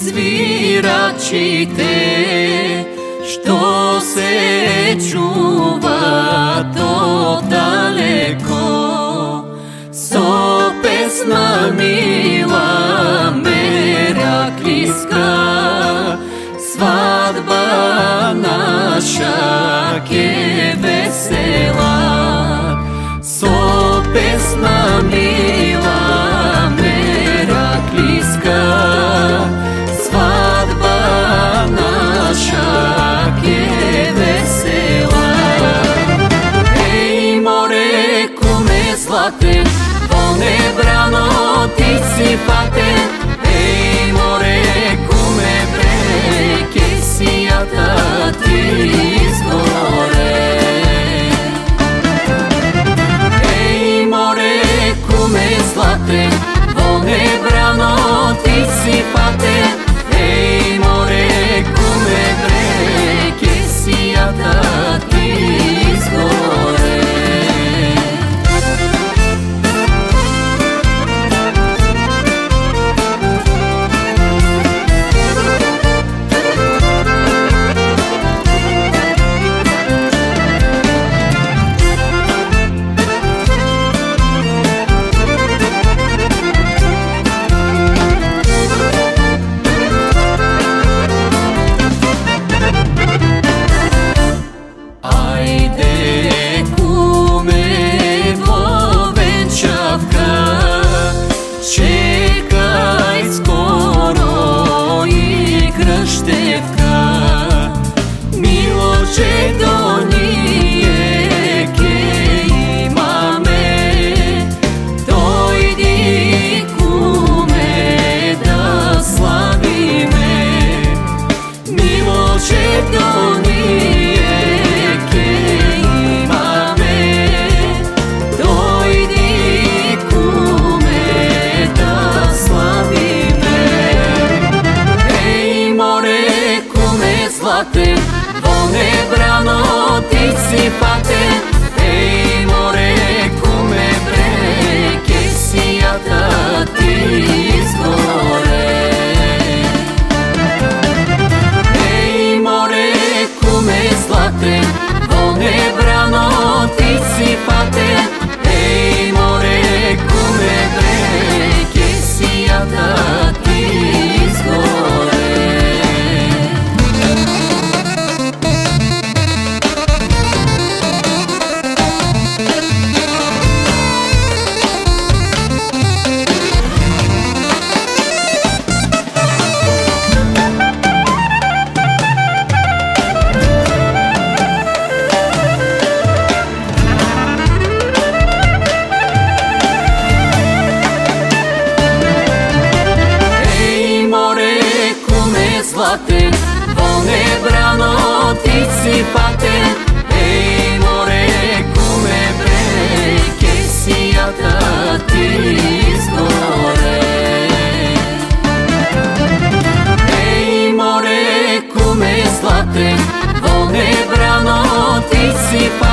свирачите, што се чуваат далеко. Со песна мила мера криска свадба наша ке весела. Со песна мила walk Nothing. свате Во небрано ти си пате. Ей море, куме бе Кесијата ти изгоре. Ей море, куме злате Во небрано ти си пате.